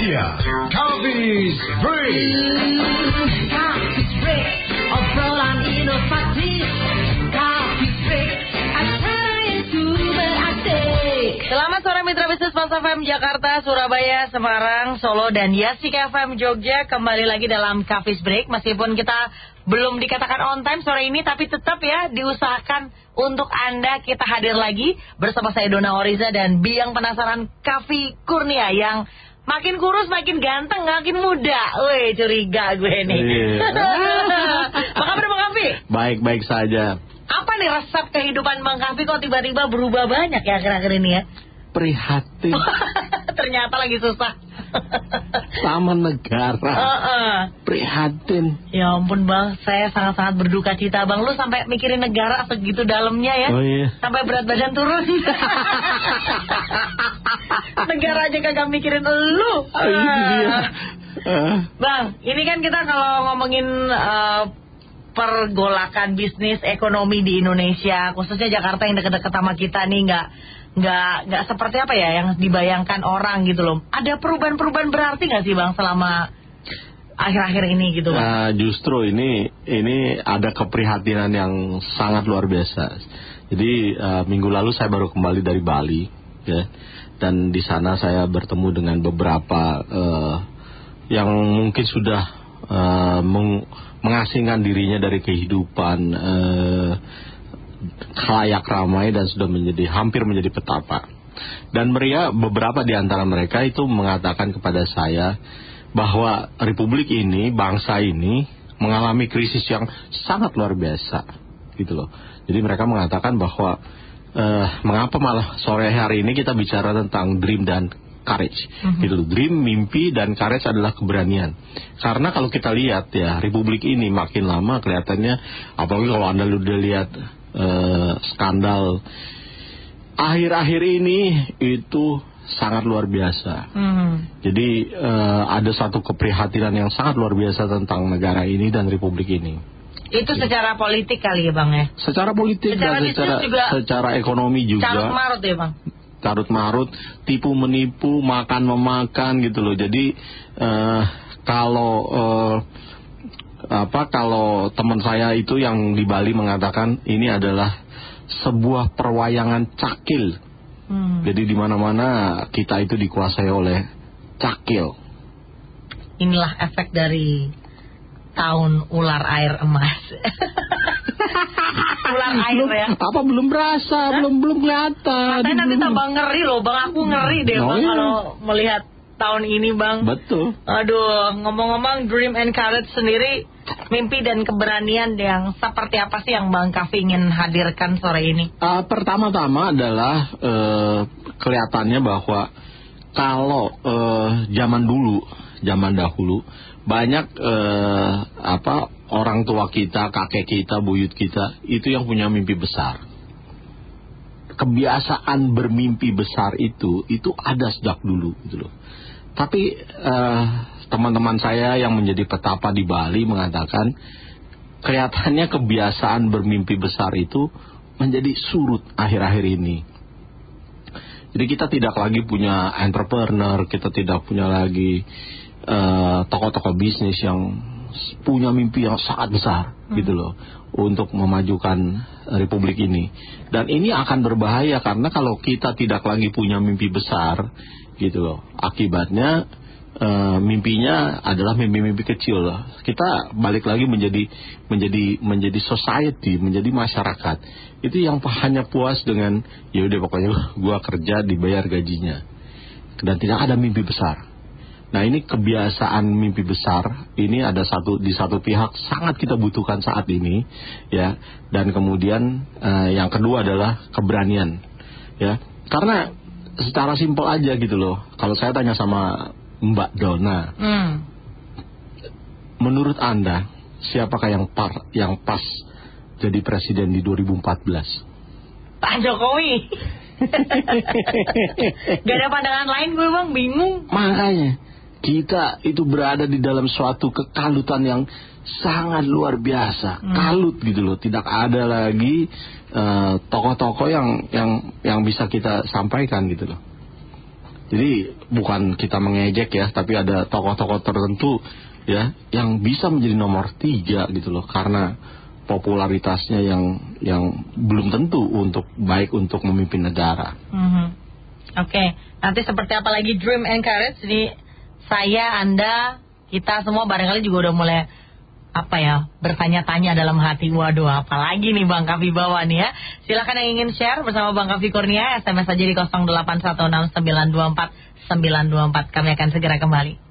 Media, Coffee Break. Coffee break, obrolan inovatif. Coffee break, acara yang super asik. Selamat sore Mitra Bisnis Pas FM Jakarta, Surabaya, Semarang, Solo, dan Yasik FM Jogja Kembali lagi dalam Kafis Break Meskipun kita belum dikatakan on time sore ini Tapi tetap ya diusahakan untuk Anda kita hadir lagi Bersama saya Dona Oriza dan Biang Penasaran Kavi Kurnia Yang makin kurus, makin ganteng, makin muda Wih curiga gue nih Iya. Apa kabar Bang Kavi? Baik-baik saja. Apa nih resep kehidupan Bang Kavi kok tiba-tiba berubah banyak ya akhir-akhir ini ya? Prihatin Ternyata lagi susah. Sama negara. Heeh. Prihatin. Ya ampun bang, saya sangat-sangat berduka cita bang. Lu sampai mikirin negara segitu dalamnya ya? Oh iya. Sampai berat badan turun. negara aja kagak mikirin lu. Ah, Bang, ini kan kita kalau ngomongin eh, pergolakan bisnis ekonomi di Indonesia, khususnya Jakarta yang deket-deket sama kita nih nggak nggak nggak seperti apa ya yang dibayangkan orang gitu loh. Ada perubahan-perubahan berarti nggak sih bang selama akhir-akhir ini gitu bang? nah, justru ini ini ada keprihatinan yang sangat luar biasa. Jadi eh, minggu lalu saya baru kembali dari Bali, ya, dan di sana saya bertemu dengan beberapa eh, yang mungkin sudah eh, meng- mengasingkan dirinya dari kehidupan eh, khalayak ramai dan sudah menjadi hampir menjadi petapa. Dan mereka beberapa di antara mereka itu mengatakan kepada saya bahwa republik ini, bangsa ini mengalami krisis yang sangat luar biasa, gitu loh. Jadi mereka mengatakan bahwa eh, mengapa malah sore hari ini kita bicara tentang dream dan courage, gitu loh. Dream, mimpi dan courage adalah keberanian. Karena kalau kita lihat ya republik ini makin lama kelihatannya, apalagi kalau anda udah lihat eh, skandal akhir-akhir ini itu sangat luar biasa. Hmm. Jadi eh, ada satu keprihatinan yang sangat luar biasa tentang negara ini dan republik ini. Itu secara politik kali ya bang ya? Secara politik Secara dan secara juga secara ekonomi Carut juga marut ya bang? carut marut, tipu menipu, makan memakan gitu loh. Jadi eh, kalau eh, apa kalau teman saya itu yang di Bali mengatakan ini adalah sebuah perwayangan cakil. Hmm. Jadi di mana-mana kita itu dikuasai oleh cakil. Inilah efek dari tahun ular air emas. ular air belum, ya. Apa belum berasa, belum belum kelihatan. Katanya nanti tambah ngeri loh bang, aku ngeri deh Oh, bang iya. kalau melihat tahun ini bang. Betul. Aduh, ngomong-ngomong Dream and Courage sendiri, mimpi dan keberanian yang seperti apa sih yang Bang Kavi ingin hadirkan sore ini? Uh, pertama-tama adalah uh, kelihatannya bahwa kalau uh, zaman dulu, zaman dahulu banyak uh, apa orang tua kita, kakek kita, buyut kita itu yang punya mimpi besar. Kebiasaan bermimpi besar itu itu ada sejak dulu gitu loh. Tapi eh, teman-teman saya yang menjadi petapa di Bali mengatakan kelihatannya kebiasaan bermimpi besar itu menjadi surut akhir-akhir ini. Jadi kita tidak lagi punya entrepreneur, kita tidak punya lagi eh, tokoh-tokoh bisnis yang punya mimpi yang sangat besar gitu loh untuk memajukan republik ini. Dan ini akan berbahaya karena kalau kita tidak lagi punya mimpi besar gitu loh. Akibatnya eh, mimpinya adalah mimpi-mimpi kecil. Kita balik lagi menjadi menjadi menjadi society, menjadi masyarakat. Itu yang hanya puas dengan ya udah pokoknya gua kerja dibayar gajinya. Dan tidak ada mimpi besar. Nah ini kebiasaan mimpi besar. Ini ada satu di satu pihak sangat kita butuhkan saat ini ya. Dan kemudian eh, yang kedua adalah keberanian ya. Karena secara simpel aja gitu loh. Kalau saya tanya sama Mbak Dona Hmm. menurut anda siapakah yang par yang pas jadi presiden di 2014 Pak Jokowi. Gak ada pandangan lain gue bang, bingung. Makanya kita itu berada di dalam suatu kekalutan yang sangat luar biasa, Hmm. kalut gitu loh. Tidak ada lagi eh, tokoh-tokoh yang yang yang bisa kita sampaikan gitu loh. Jadi bukan kita mengejek ya, tapi ada tokoh-tokoh tertentu ya yang bisa menjadi nomor tiga gitu loh karena popularitasnya yang yang belum tentu untuk baik untuk memimpin negara. Mhm. Oke, nanti seperti apa lagi Dream and Courage ini saya, Anda, kita semua barangkali juga udah mulai apa ya bertanya-tanya dalam hati. Waduh apalagi nih Bang Kavi bawa nih ya? Silakan yang ingin share bersama Bang Kavi Kurnia SMS aja di 0816924924. 924 kami akan segera kembali